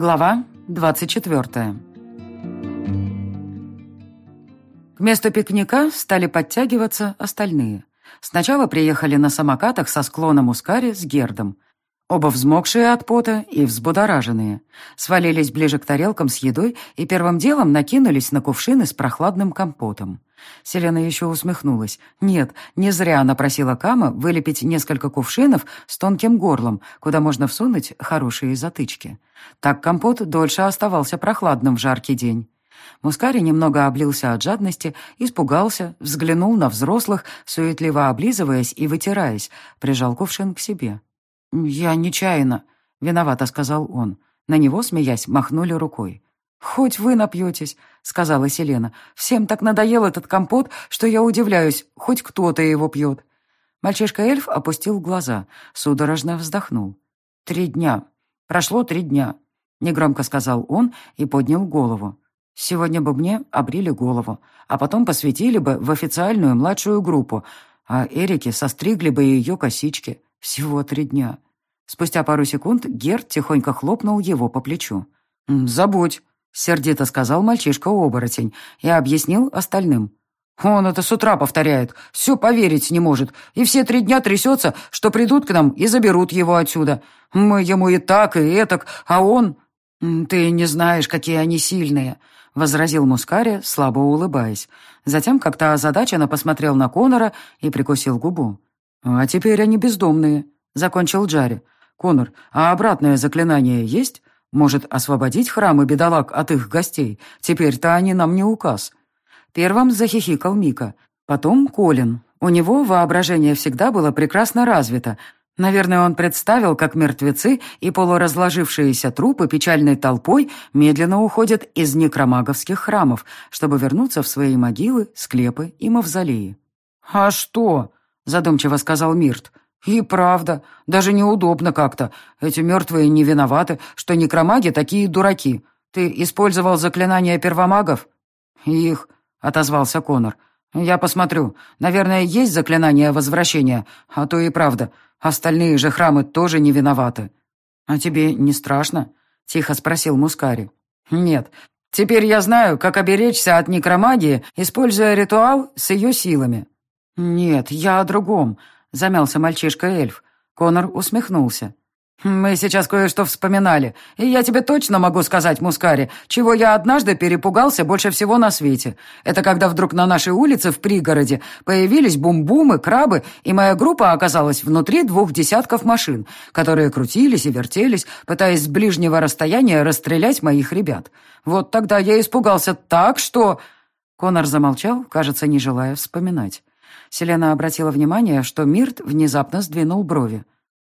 Глава 24. К месту пикника стали подтягиваться остальные. Сначала приехали на самокатах со склона Мускари с Гердом. Оба взмокшие от пота и взбудораженные. Свалились ближе к тарелкам с едой и первым делом накинулись на кувшины с прохладным компотом. Селена еще усмехнулась. Нет, не зря она просила Кама вылепить несколько кувшинов с тонким горлом, куда можно всунуть хорошие затычки. Так компот дольше оставался прохладным в жаркий день. Мускари немного облился от жадности, испугался, взглянул на взрослых, суетливо облизываясь и вытираясь, прижал кувшин к себе. «Я нечаянно», — виновато сказал он. На него, смеясь, махнули рукой. «Хоть вы напьетесь», — сказала Селена. «Всем так надоел этот компот, что я удивляюсь, хоть кто-то его пьет». Мальчишка-эльф опустил глаза, судорожно вздохнул. «Три дня. Прошло три дня», — негромко сказал он и поднял голову. «Сегодня бы мне обрили голову, а потом посвятили бы в официальную младшую группу, а Эрике состригли бы ее косички. Всего три дня». Спустя пару секунд Герд тихонько хлопнул его по плечу. «Забудь», — сердито сказал мальчишка-оборотень и объяснил остальным. «Он это с утра повторяет, все поверить не может, и все три дня трясется, что придут к нам и заберут его отсюда. Мы ему и так, и этак, а он...» «Ты не знаешь, какие они сильные», — возразил Мускари, слабо улыбаясь. Затем как-то озадаченно посмотрел на Конора и прикусил губу. «А теперь они бездомные», — закончил Джарри. «Конор, а обратное заклинание есть? Может, освободить храмы бедолаг от их гостей? Теперь-то они нам не указ». Первым захихикал Мика. Потом Колин. У него воображение всегда было прекрасно развито. Наверное, он представил, как мертвецы и полуразложившиеся трупы печальной толпой медленно уходят из некромаговских храмов, чтобы вернуться в свои могилы, склепы и мавзолеи. «А что?» — задумчиво сказал Мирт. «И правда, даже неудобно как-то. Эти мертвые не виноваты, что некромаги такие дураки. Ты использовал заклинания первомагов?» «Их», — отозвался Конор. «Я посмотрю. Наверное, есть заклинание возвращения, а то и правда. Остальные же храмы тоже не виноваты». «А тебе не страшно?» — тихо спросил Мускари. «Нет. Теперь я знаю, как оберечься от некромагии, используя ритуал с ее силами». «Нет, я о другом. — замялся мальчишка-эльф. Конор усмехнулся. «Мы сейчас кое-что вспоминали, и я тебе точно могу сказать, Мускари, чего я однажды перепугался больше всего на свете. Это когда вдруг на нашей улице в пригороде появились бум-бумы, крабы, и моя группа оказалась внутри двух десятков машин, которые крутились и вертелись, пытаясь с ближнего расстояния расстрелять моих ребят. Вот тогда я испугался так, что...» Конор замолчал, кажется, не желая вспоминать. Селена обратила внимание, что Мирт внезапно сдвинул брови.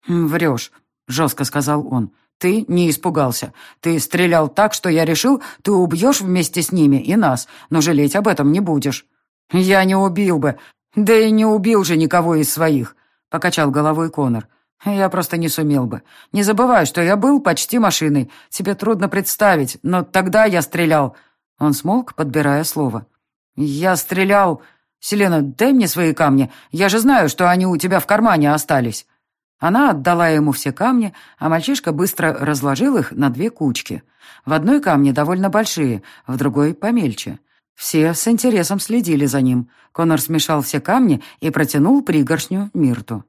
«Врешь», — жестко сказал он. «Ты не испугался. Ты стрелял так, что я решил, ты убьешь вместе с ними и нас, но жалеть об этом не будешь». «Я не убил бы. Да и не убил же никого из своих», — покачал головой Конор. «Я просто не сумел бы. Не забывай, что я был почти машиной. Тебе трудно представить, но тогда я стрелял». Он смолк, подбирая слово. «Я стрелял...» «Селена, дай мне свои камни. Я же знаю, что они у тебя в кармане остались». Она отдала ему все камни, а мальчишка быстро разложил их на две кучки. В одной камне довольно большие, в другой помельче. Все с интересом следили за ним. Конор смешал все камни и протянул пригоршню Мирту.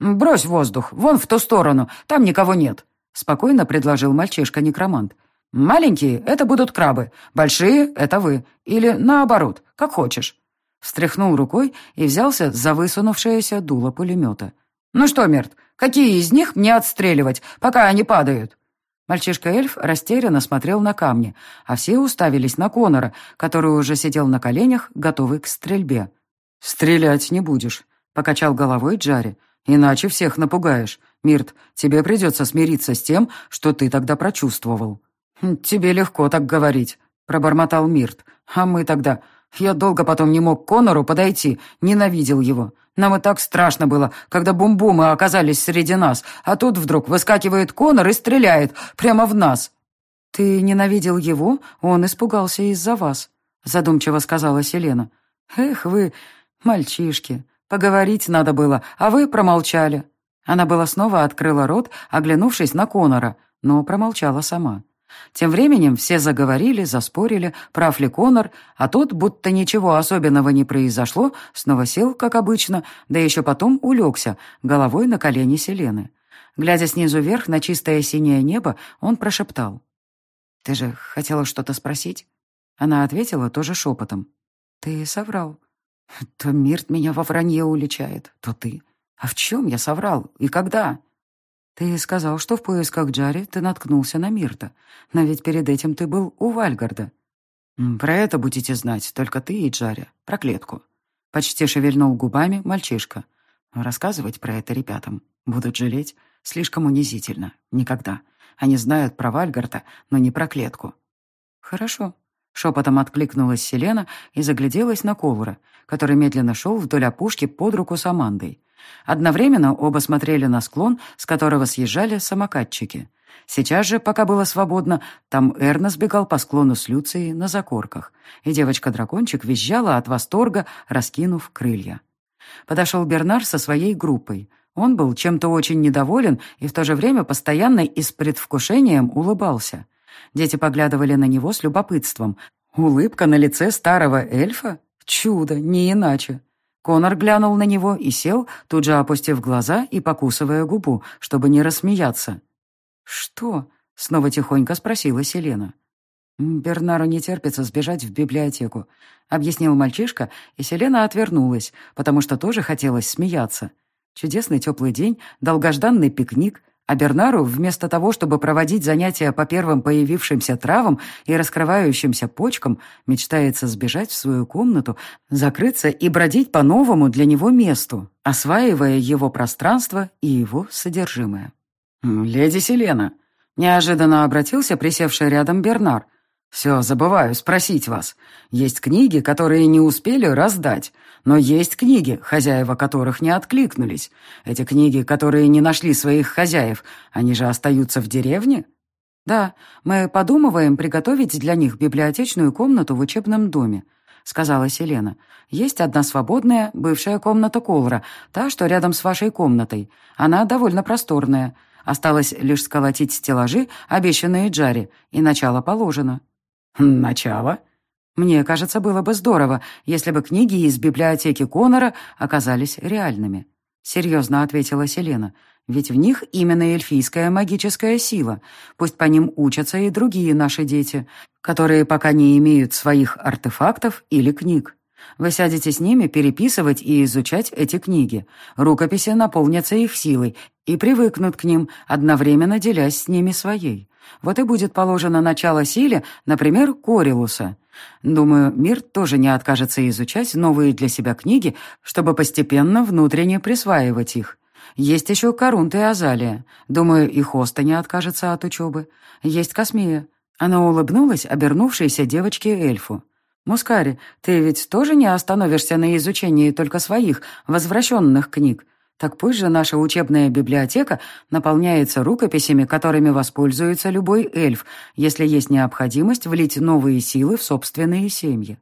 «Брось воздух, вон в ту сторону, там никого нет», — спокойно предложил мальчишка-некромант. «Маленькие — это будут крабы, большие — это вы, или наоборот, как хочешь». Встряхнул рукой и взялся за высунувшееся дуло пулемета. «Ну что, Мерт, какие из них мне отстреливать, пока они падают?» Мальчишка-эльф растерянно смотрел на камни, а все уставились на Конора, который уже сидел на коленях, готовый к стрельбе. «Стрелять не будешь», — покачал головой Джари. «Иначе всех напугаешь. Мирт, тебе придется смириться с тем, что ты тогда прочувствовал». «Тебе легко так говорить», — пробормотал Мирт. «А мы тогда... Я долго потом не мог к Конору подойти, ненавидел его. Нам и так страшно было, когда бум-бумы оказались среди нас, а тут вдруг выскакивает Конор и стреляет прямо в нас». «Ты ненавидел его? Он испугался из-за вас», — задумчиво сказала Селена. «Эх вы, мальчишки, поговорить надо было, а вы промолчали». Она была снова открыла рот, оглянувшись на Конора, но промолчала сама. Тем временем все заговорили, заспорили, прав ли Конор, а тот, будто ничего особенного не произошло, снова сел, как обычно, да еще потом улегся, головой на колени Селены. Глядя снизу вверх на чистое синее небо, он прошептал. «Ты же хотела что-то спросить?» Она ответила тоже шепотом. «Ты соврал. То Мирт меня во вранье уличает, то ты. А в чем я соврал и когда?» «Ты сказал, что в поисках Джари ты наткнулся на Мирта, но ведь перед этим ты был у Вальгарда». «Про это будете знать только ты и Джари, про клетку». Почти шевельнул губами мальчишка. «Рассказывать про это ребятам. Будут жалеть. Слишком унизительно. Никогда. Они знают про Вальгарта, но не про клетку». «Хорошо». Шепотом откликнулась Селена и загляделась на Колура, который медленно шел вдоль опушки под руку с Амандой. Одновременно оба смотрели на склон, с которого съезжали самокатчики. Сейчас же, пока было свободно, там Эрна сбегал по склону с Люцией на закорках, и девочка-дракончик визжала от восторга, раскинув крылья. Подошел Бернар со своей группой. Он был чем-то очень недоволен и в то же время постоянно и с предвкушением улыбался. Дети поглядывали на него с любопытством. Улыбка на лице старого эльфа? Чудо, не иначе. Конор глянул на него и сел, тут же опустив глаза и покусывая губу, чтобы не рассмеяться. «Что?» — снова тихонько спросила Селена. «Бернару не терпится сбежать в библиотеку», — объяснил мальчишка, и Селена отвернулась, потому что тоже хотелось смеяться. Чудесный теплый день, долгожданный пикник, а Бернару, вместо того, чтобы проводить занятия по первым появившимся травам и раскрывающимся почкам, мечтается сбежать в свою комнату, закрыться и бродить по новому для него месту, осваивая его пространство и его содержимое. «Леди Селена», — неожиданно обратился присевший рядом Бернар, — «Все, забываю спросить вас. Есть книги, которые не успели раздать, но есть книги, хозяева которых не откликнулись. Эти книги, которые не нашли своих хозяев, они же остаются в деревне?» «Да, мы подумываем приготовить для них библиотечную комнату в учебном доме», — сказала Селена. «Есть одна свободная, бывшая комната Колра, та, что рядом с вашей комнатой. Она довольно просторная. Осталось лишь сколотить стеллажи, обещанные Джари, и начало положено». «Начало?» Мне кажется, было бы здорово, если бы книги из библиотеки Конора оказались реальными. Серьезно ответила Селена. Ведь в них именно эльфийская магическая сила. Пусть по ним учатся и другие наши дети, которые пока не имеют своих артефактов или книг. Вы сядете с ними переписывать и изучать эти книги. Рукописи наполнятся их силой и привыкнут к ним, одновременно делясь с ними своей. Вот и будет положено начало силе, например, Корилуса. Думаю, мир тоже не откажется изучать новые для себя книги, чтобы постепенно внутренне присваивать их. Есть еще Корунт и Азалия. Думаю, и Хоста не откажется от учебы. Есть Космея. Она улыбнулась обернувшейся девочке-эльфу. «Мускари, ты ведь тоже не остановишься на изучении только своих, возвращенных книг. Так пусть же наша учебная библиотека наполняется рукописями, которыми воспользуется любой эльф, если есть необходимость влить новые силы в собственные семьи.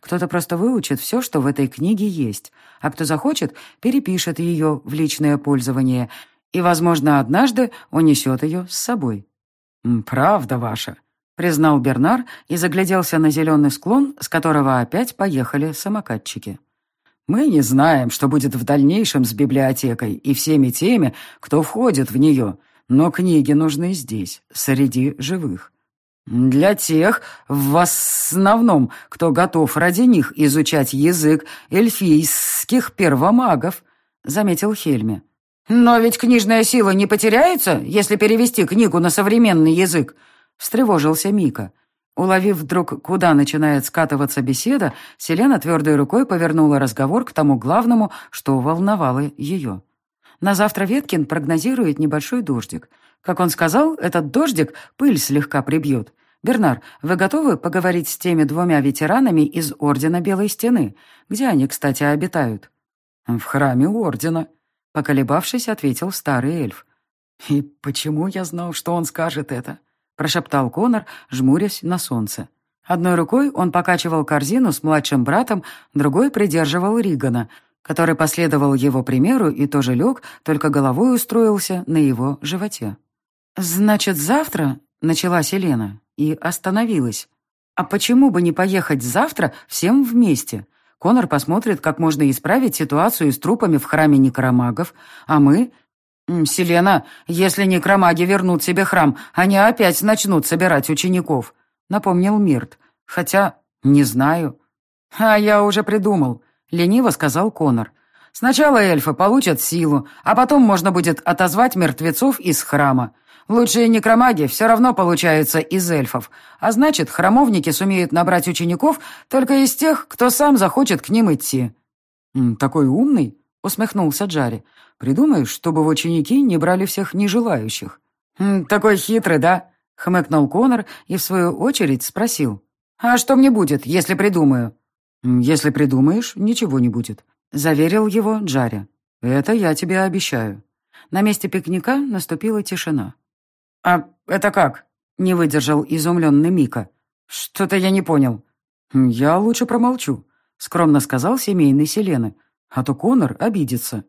Кто-то просто выучит все, что в этой книге есть, а кто захочет, перепишет ее в личное пользование и, возможно, однажды унесет ее с собой. «Правда ваша», — признал Бернар и загляделся на зеленый склон, с которого опять поехали самокатчики. Мы не знаем, что будет в дальнейшем с библиотекой и всеми теми, кто входит в нее, но книги нужны здесь, среди живых. Для тех, в основном, кто готов ради них изучать язык эльфийских первомагов, заметил Хельме. «Но ведь книжная сила не потеряется, если перевести книгу на современный язык», — встревожился Мика. Уловив вдруг, куда начинает скатываться беседа, Селена твердой рукой повернула разговор к тому главному, что волновало ее. На завтра Веткин прогнозирует небольшой дождик. Как он сказал, этот дождик пыль слегка прибьет. «Бернар, вы готовы поговорить с теми двумя ветеранами из Ордена Белой Стены? Где они, кстати, обитают?» «В храме Ордена», — поколебавшись, ответил старый эльф. «И почему я знал, что он скажет это?» — прошептал Конор, жмурясь на солнце. Одной рукой он покачивал корзину с младшим братом, другой придерживал Ригана, который последовал его примеру и тоже лег, только головой устроился на его животе. «Значит, завтра...» — начала Селена и остановилась. «А почему бы не поехать завтра всем вместе? Конор посмотрит, как можно исправить ситуацию с трупами в храме некромагов, а мы...» «Селена, если некромаги вернут себе храм, они опять начнут собирать учеников», — напомнил Мирт. «Хотя, не знаю». «А я уже придумал», — лениво сказал Конор. «Сначала эльфы получат силу, а потом можно будет отозвать мертвецов из храма. Лучшие некромаги все равно получаются из эльфов, а значит, храмовники сумеют набрать учеников только из тех, кто сам захочет к ним идти». «Такой умный?» — усмехнулся Джари. «Придумаешь, чтобы в ученики не брали всех нежелающих». «Такой хитрый, да?» — хмыкнул Конор и, в свою очередь, спросил. «А что мне будет, если придумаю?» «Если придумаешь, ничего не будет», — заверил его Джари. «Это я тебе обещаю». На месте пикника наступила тишина. «А это как?» — не выдержал изумленный Мика. «Что-то я не понял». «Я лучше промолчу», — скромно сказал семейный Селены. «А то Конор обидится».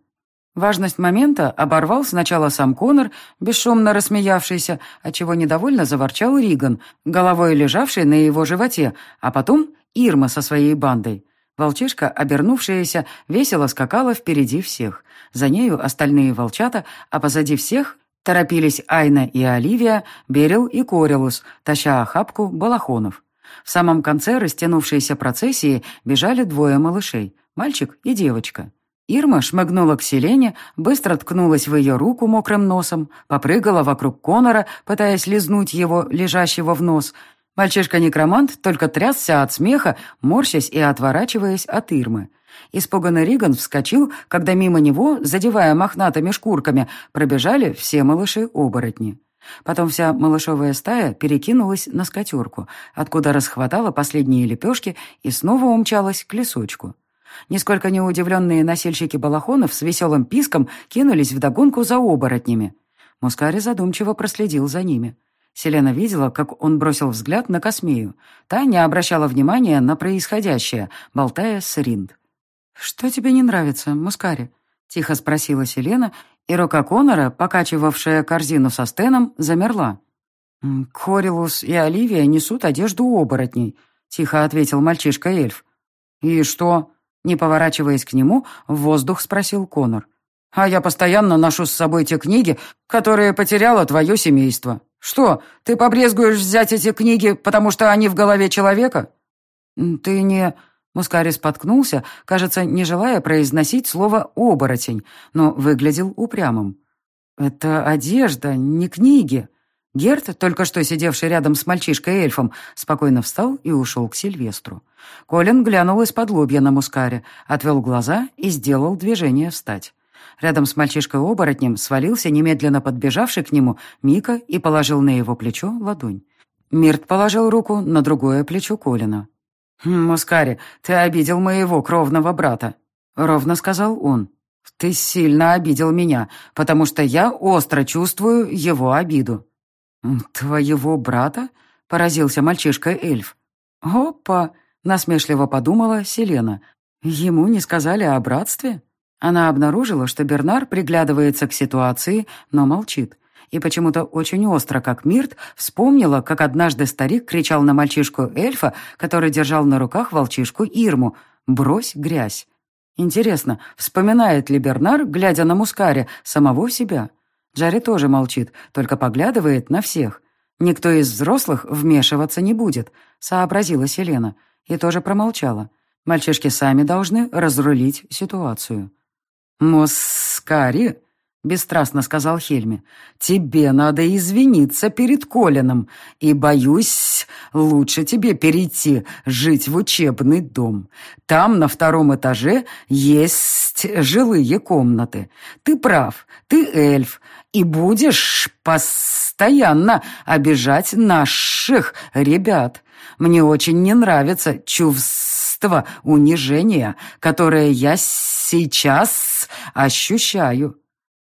Важность момента оборвал сначала сам Конор, бесшумно рассмеявшийся, отчего недовольно заворчал Риган, головой лежавший на его животе, а потом Ирма со своей бандой. Волчишка, обернувшаяся, весело скакала впереди всех. За нею остальные волчата, а позади всех Торопились Айна и Оливия, Берил и Корилус, таща охапку балахонов. В самом конце растянувшейся процессии бежали двое малышей, мальчик и девочка. Ирма шмыгнула к Селене, быстро ткнулась в ее руку мокрым носом, попрыгала вокруг Конора, пытаясь лизнуть его, лежащего в нос. Мальчишка-некромант только трясся от смеха, морщась и отворачиваясь от Ирмы. Испуганный Риган вскочил, когда мимо него, задевая мохнатыми шкурками, пробежали все малыши-оборотни. Потом вся малышовая стая перекинулась на скатерку, откуда расхватала последние лепешки и снова умчалась к лесочку. Нисколько не удивленные носильщики балахонов с веселым писком кинулись вдогонку за оборотнями. Мускари задумчиво проследил за ними. Селена видела, как он бросил взгляд на Космею. Та не обращала внимания на происходящее, болтая с Ринд. «Что тебе не нравится, Мускари?» — тихо спросила Селена, и рука Конора, покачивавшая корзину со стеном, замерла. «Корилус и Оливия несут одежду оборотней», — тихо ответил мальчишка-эльф. «И что?» — не поворачиваясь к нему, в воздух спросил Конор. «А я постоянно ношу с собой те книги, которые потеряло твое семейство. Что, ты побрезгуешь взять эти книги, потому что они в голове человека?» «Ты не...» Мускари споткнулся, кажется, не желая произносить слово «оборотень», но выглядел упрямым. «Это одежда, не книги». Герт, только что сидевший рядом с мальчишкой-эльфом, спокойно встал и ушел к Сильвестру. Колин глянул из-под лобья на Мускаре, отвел глаза и сделал движение встать. Рядом с мальчишкой-оборотнем свалился немедленно подбежавший к нему Мика и положил на его плечо ладонь. Мирт положил руку на другое плечо Колина. «Мускари, ты обидел моего кровного брата», — ровно сказал он. «Ты сильно обидел меня, потому что я остро чувствую его обиду». «Твоего брата?» — поразился мальчишка-эльф. «Опа!» — насмешливо подумала Селена. «Ему не сказали о братстве?» Она обнаружила, что Бернар приглядывается к ситуации, но молчит и почему-то очень остро, как Мирт, вспомнила, как однажды старик кричал на мальчишку-эльфа, который держал на руках волчишку Ирму «Брось грязь». Интересно, вспоминает ли Бернар, глядя на Мускаре, самого себя? Джарри тоже молчит, только поглядывает на всех. Никто из взрослых вмешиваться не будет, сообразила Селена, и тоже промолчала. Мальчишки сами должны разрулить ситуацию. «Мускари!» бесстрастно сказал Хельми. «Тебе надо извиниться перед Колином, и, боюсь, лучше тебе перейти жить в учебный дом. Там на втором этаже есть жилые комнаты. Ты прав, ты эльф, и будешь постоянно обижать наших ребят. Мне очень не нравится чувство унижения, которое я сейчас ощущаю».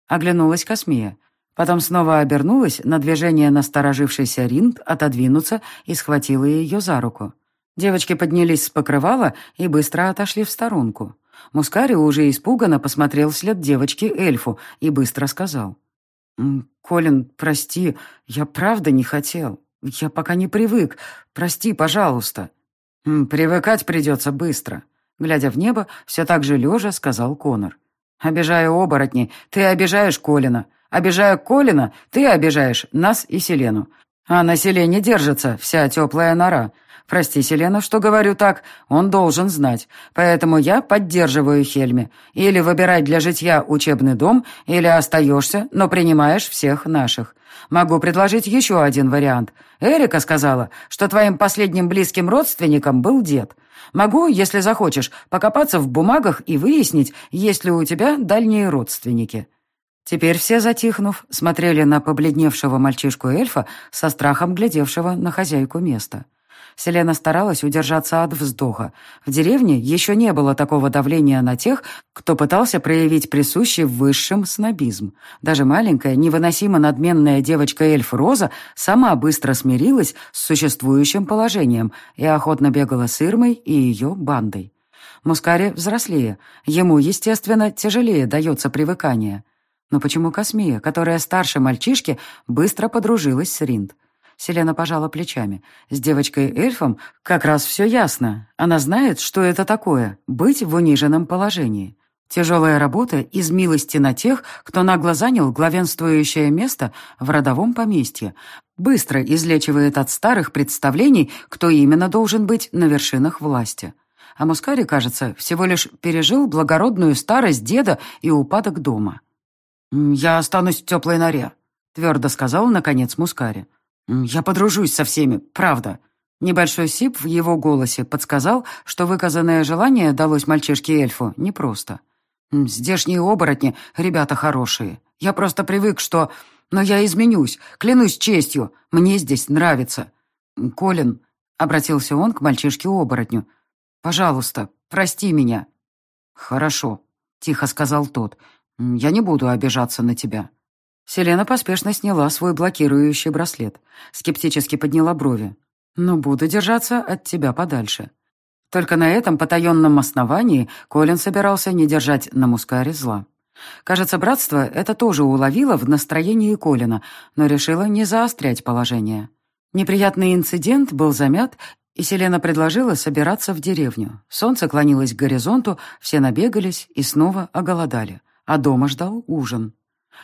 Оглянулась Космия. Потом снова обернулась на движение насторожившейся Ринд отодвинуться и схватила ее за руку. Девочки поднялись с покрывала и быстро отошли в сторонку. Мускари уже испуганно посмотрел вслед девочки эльфу и быстро сказал. «Колин, прости, я правда не хотел». Я пока не привык. Прости, пожалуйста». «Привыкать придется быстро», — глядя в небо, все так же лежа, сказал Конор. «Обижаю оборотней, ты обижаешь Колина. Обижая Колина, ты обижаешь нас и Селену. А на Селене держится вся теплая нора. Прости, Селена, что говорю так, он должен знать. Поэтому я поддерживаю Хельме. Или выбирай для житья учебный дом, или остаешься, но принимаешь всех наших. Могу предложить еще один вариант. Эрика сказала, что твоим последним близким родственником был дед. Могу, если захочешь, покопаться в бумагах и выяснить, есть ли у тебя дальние родственники». Теперь все, затихнув, смотрели на побледневшего мальчишку-эльфа со страхом глядевшего на хозяйку места. Селена старалась удержаться от вздоха. В деревне еще не было такого давления на тех, кто пытался проявить присущий высшим снобизм. Даже маленькая, невыносимо надменная девочка-эльф Роза сама быстро смирилась с существующим положением и охотно бегала с Ирмой и ее бандой. Мускари взрослее. Ему, естественно, тяжелее дается привыкание. Но почему Космия, которая старше мальчишки, быстро подружилась с Ринд? Селена пожала плечами. С девочкой-эльфом как раз все ясно. Она знает, что это такое — быть в униженном положении. Тяжелая работа из милости на тех, кто нагло занял главенствующее место в родовом поместье, быстро излечивает от старых представлений, кто именно должен быть на вершинах власти. А Мускари, кажется, всего лишь пережил благородную старость деда и упадок дома. «Я останусь в теплой норе», — твердо сказал, наконец, Мускари. «Я подружусь со всеми, правда». Небольшой сип в его голосе подсказал, что выказанное желание далось мальчишке-эльфу непросто. «Здешние оборотни — ребята хорошие. Я просто привык, что... Но я изменюсь, клянусь честью. Мне здесь нравится». «Колин», — обратился он к мальчишке-оборотню, — «пожалуйста, прости меня». «Хорошо», — тихо сказал тот. «Я не буду обижаться на тебя». Селена поспешно сняла свой блокирующий браслет, скептически подняла брови. «Но буду держаться от тебя подальше». Только на этом потаенном основании Колин собирался не держать на Мускаре зла. Кажется, братство это тоже уловило в настроении Колина, но решило не заострять положение. Неприятный инцидент был замят, и Селена предложила собираться в деревню. Солнце клонилось к горизонту, все набегались и снова оголодали, а дома ждал ужин.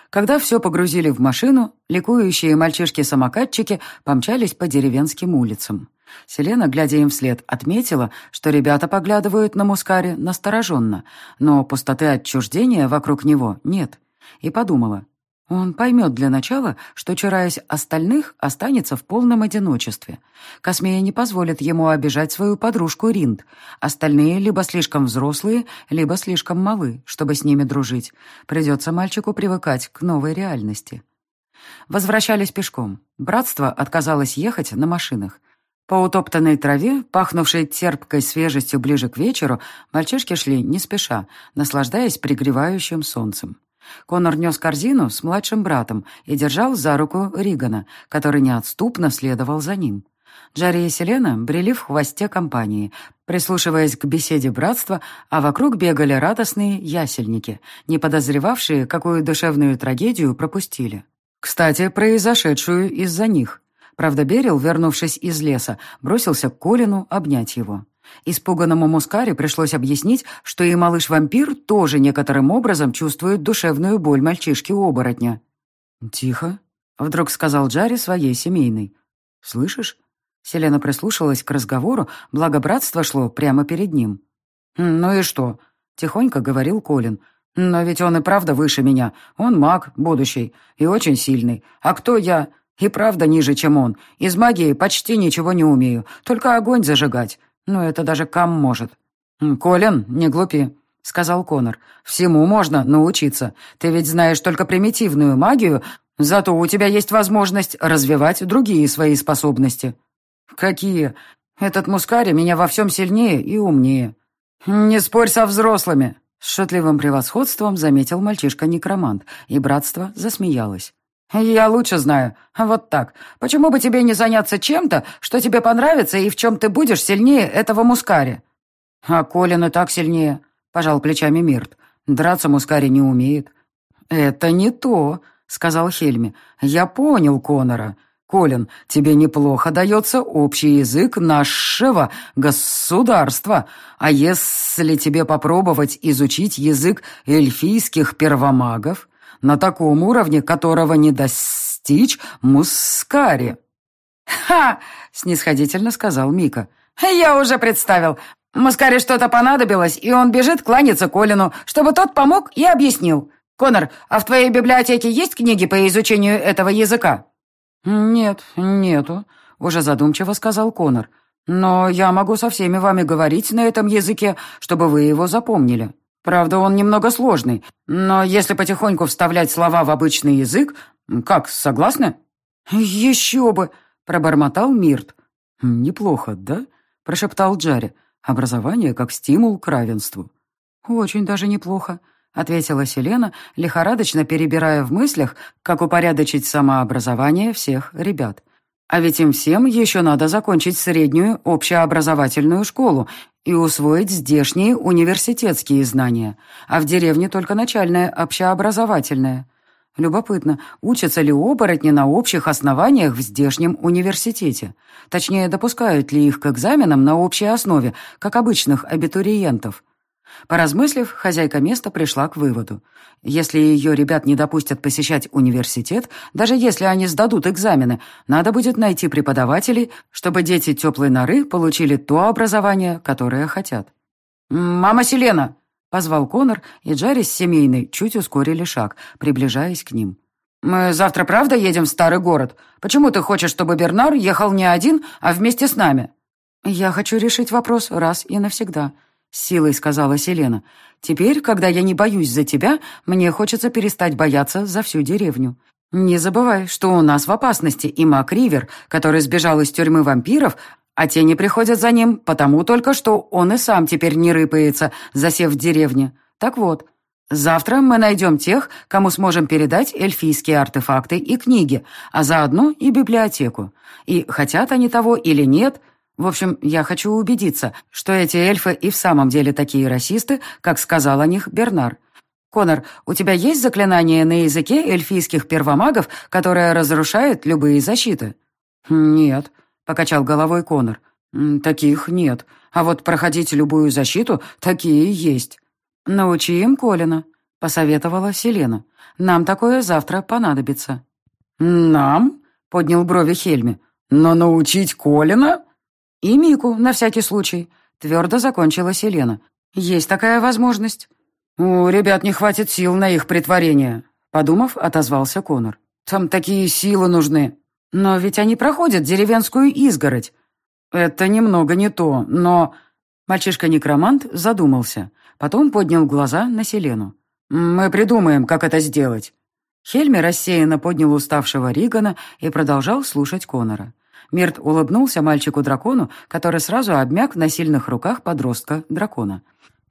Когда все погрузили в машину, ликующие мальчишки-самокатчики помчались по деревенским улицам. Селена, глядя им вслед, отметила, что ребята поглядывают на Мускари настороженно, но пустоты отчуждения вокруг него нет. И подумала, он поймет для начала, что, чураясь остальных, останется в полном одиночестве. Космея не позволит ему обижать свою подружку Ринд. Остальные либо слишком взрослые, либо слишком малы, чтобы с ними дружить. Придется мальчику привыкать к новой реальности. Возвращались пешком. Братство отказалось ехать на машинах. По утоптанной траве, пахнувшей терпкой свежестью ближе к вечеру, мальчишки шли не спеша, наслаждаясь пригревающим солнцем. Конор нес корзину с младшим братом и держал за руку Ригана, который неотступно следовал за ним. Джарри и Селена брели в хвосте компании, прислушиваясь к беседе братства, а вокруг бегали радостные ясельники, не подозревавшие, какую душевную трагедию пропустили. Кстати, произошедшую из-за них. Правда, Берил, вернувшись из леса, бросился к Колину обнять его. Испуганному Мускаре пришлось объяснить, что и малыш-вампир тоже некоторым образом чувствует душевную боль мальчишки-оборотня. «Тихо», — вдруг сказал Джарри своей семейной. «Слышишь?» Селена прислушалась к разговору, благо братство шло прямо перед ним. «Ну и что?» — тихонько говорил Колин. «Но ведь он и правда выше меня. Он маг, будущий, и очень сильный. А кто я? И правда ниже, чем он. Из магии почти ничего не умею, только огонь зажигать. Ну, это даже Кам может. «Колин, не глупи», — сказал Конор. «Всему можно научиться. Ты ведь знаешь только примитивную магию, зато у тебя есть возможность развивать другие свои способности». «Какие? Этот Мускари меня во всем сильнее и умнее». «Не спорь со взрослыми», — с шутливым превосходством заметил мальчишка-некромант, и братство засмеялось. «Я лучше знаю. Вот так. Почему бы тебе не заняться чем-то, что тебе понравится и в чем ты будешь сильнее этого Мускари?» «А Колин и так сильнее», — пожал плечами Мирт. «Драться Мускари не умеет». «Это не то», — сказал Хельми. «Я понял Конора. Колин, тебе неплохо дается общий язык нашего государства, а если тебе попробовать изучить язык эльфийских первомагов, на таком уровне, которого не достичь мускари?» «Ха!» — снисходительно сказал Мика. «Я уже представил. Мускаре что-то понадобилось, и он бежит кланяться Колину, чтобы тот помог и объяснил. Конор, а в твоей библиотеке есть книги по изучению этого языка?» «Нет, нету», — уже задумчиво сказал Конор. «Но я могу со всеми вами говорить на этом языке, чтобы вы его запомнили. Правда, он немного сложный, но если потихоньку вставлять слова в обычный язык... Как, согласны?» «Еще бы!» — пробормотал Мирт. «Неплохо, да?» — прошептал Джарри. «Образование как стимул к равенству». «Очень даже неплохо», — ответила Селена, лихорадочно перебирая в мыслях, как упорядочить самообразование всех ребят. А ведь им всем еще надо закончить среднюю общеобразовательную школу и усвоить здешние университетские знания, а в деревне только начальное общеобразовательное. Любопытно, учатся ли оборотни на общих основаниях в здешнем университете? Точнее, допускают ли их к экзаменам на общей основе, как обычных абитуриентов? Поразмыслив, хозяйка места пришла к выводу. Если ее ребят не допустят посещать университет, даже если они сдадут экзамены, надо будет найти преподавателей, чтобы дети теплой норы получили то образование, которое хотят. «Мама Селена!» — позвал Конор, и Джарри с семейной чуть ускорили шаг, приближаясь к ним. «Мы завтра правда едем в старый город? Почему ты хочешь, чтобы Бернар ехал не один, а вместе с нами?» «Я хочу решить вопрос раз и навсегда», — силой сказала Селена. «Теперь, когда я не боюсь за тебя, мне хочется перестать бояться за всю деревню. Не забывай, что у нас в опасности и Мак Ривер, который сбежал из тюрьмы вампиров, а те не приходят за ним, потому только что он и сам теперь не рыпается, засев в деревне. Так вот, завтра мы найдем тех, кому сможем передать эльфийские артефакты и книги, а заодно и библиотеку. И хотят они того или нет, в общем, я хочу убедиться, что эти эльфы и в самом деле такие расисты, как сказал о них Бернар. Конор, у тебя есть заклинание на языке эльфийских первомагов, которое разрушает любые защиты? Нет, покачал головой Конор. Таких нет. А вот проходить любую защиту такие есть. Научи им Колина, посоветовала Селена. Нам такое завтра понадобится. Нам? поднял брови Хельми. Но научить Колина? «И Мику, на всякий случай», — твердо закончила Селена. «Есть такая возможность». «У ребят не хватит сил на их притворение», — подумав, отозвался Конор. «Там такие силы нужны». «Но ведь они проходят деревенскую изгородь». «Это немного не то, но...» Мальчишка-некромант задумался, потом поднял глаза на Селену. «Мы придумаем, как это сделать». Хельми рассеянно поднял уставшего Ригана и продолжал слушать Конора. Мирт улыбнулся мальчику-дракону, который сразу обмяк на сильных руках подростка-дракона.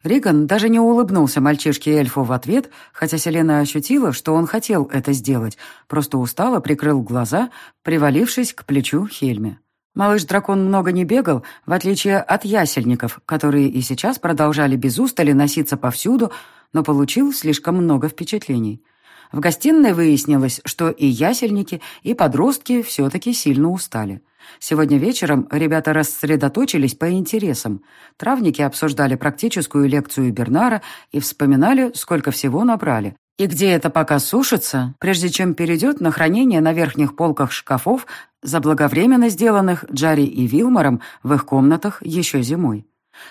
Риган даже не улыбнулся мальчишке-эльфу в ответ, хотя Селена ощутила, что он хотел это сделать, просто устало прикрыл глаза, привалившись к плечу Хельме. Малыш-дракон много не бегал, в отличие от ясельников, которые и сейчас продолжали без устали носиться повсюду, но получил слишком много впечатлений. В гостиной выяснилось, что и ясельники, и подростки все-таки сильно устали. Сегодня вечером ребята рассредоточились по интересам. Травники обсуждали практическую лекцию Бернара и вспоминали, сколько всего набрали. И где это пока сушится, прежде чем перейдет на хранение на верхних полках шкафов, заблаговременно сделанных Джарри и Вилмором в их комнатах еще зимой.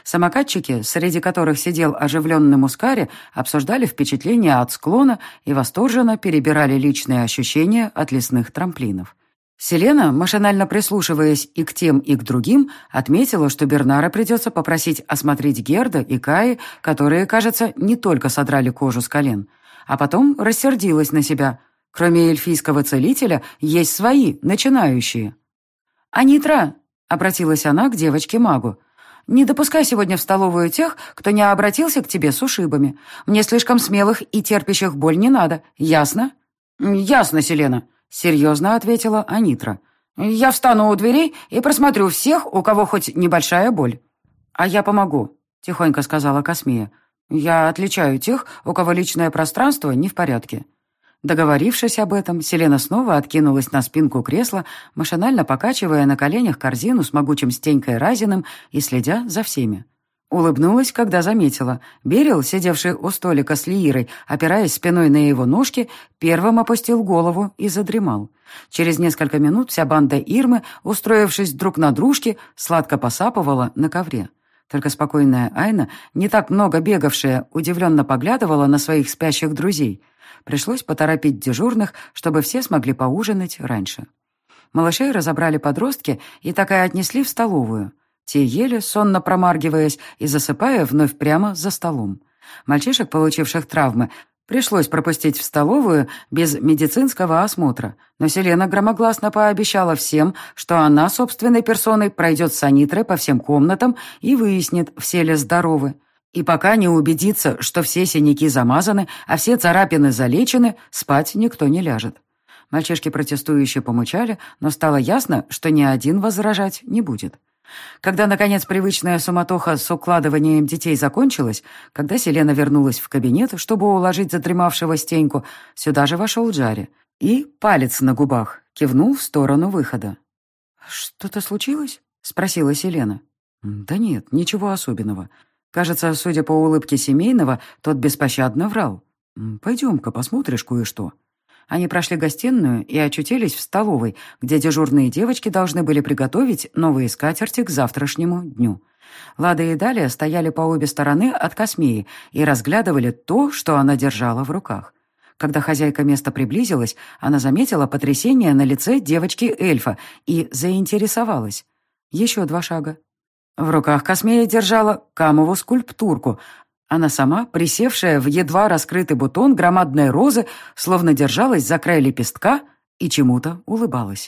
Самокатчики, среди которых сидел оживленный Мускари, обсуждали впечатления от склона и восторженно перебирали личные ощущения от лесных трамплинов. Селена, машинально прислушиваясь и к тем, и к другим, отметила, что Бернара придется попросить осмотреть Герда и Каи, которые, кажется, не только содрали кожу с колен, а потом рассердилась на себя. Кроме эльфийского целителя, есть свои, начинающие. «Анитра!» — обратилась она к девочке-магу. «Не допускай сегодня в столовую тех, кто не обратился к тебе с ушибами. Мне слишком смелых и терпящих боль не надо, ясно?» «Ясно, Селена», — серьезно ответила Анитра. «Я встану у дверей и просмотрю всех, у кого хоть небольшая боль». «А я помогу», — тихонько сказала Космия. «Я отличаю тех, у кого личное пространство не в порядке». Договорившись об этом, Селена снова откинулась на спинку кресла, машинально покачивая на коленях корзину с могучим Стенькой Разиным и следя за всеми. Улыбнулась, когда заметила. Берил, сидевший у столика с Лиирой, опираясь спиной на его ножки, первым опустил голову и задремал. Через несколько минут вся банда Ирмы, устроившись друг на дружке, сладко посапывала на ковре. Только спокойная Айна, не так много бегавшая, удивленно поглядывала на своих спящих друзей. Пришлось поторопить дежурных, чтобы все смогли поужинать раньше. Малышей разобрали подростки и так и отнесли в столовую. Те ели, сонно промаргиваясь и засыпая вновь прямо за столом. Мальчишек, получивших травмы, пришлось пропустить в столовую без медицинского осмотра, но Селена громогласно пообещала всем, что она собственной персоной пройдет санитры по всем комнатам и выяснит, все ли здоровы. И пока не убедится, что все синяки замазаны, а все царапины залечены, спать никто не ляжет. Мальчишки протестующие помучали, но стало ясно, что ни один возражать не будет. Когда, наконец, привычная суматоха с укладыванием детей закончилась, когда Селена вернулась в кабинет, чтобы уложить задремавшего Стеньку, сюда же вошел Джари и, палец на губах, кивнул в сторону выхода. «Что-то случилось?» — спросила Селена. «Да нет, ничего особенного. Кажется, судя по улыбке семейного, тот беспощадно врал. Пойдем-ка, посмотришь кое-что». Они прошли гостиную и очутились в столовой, где дежурные девочки должны были приготовить новые скатерти к завтрашнему дню. Лада и Далия стояли по обе стороны от Космеи и разглядывали то, что она держала в руках. Когда хозяйка места приблизилась, она заметила потрясение на лице девочки-эльфа и заинтересовалась. Еще два шага. В руках Космея держала камову скульптурку, она сама, присевшая в едва раскрытый бутон громадной розы, словно держалась за край лепестка и чему-то улыбалась.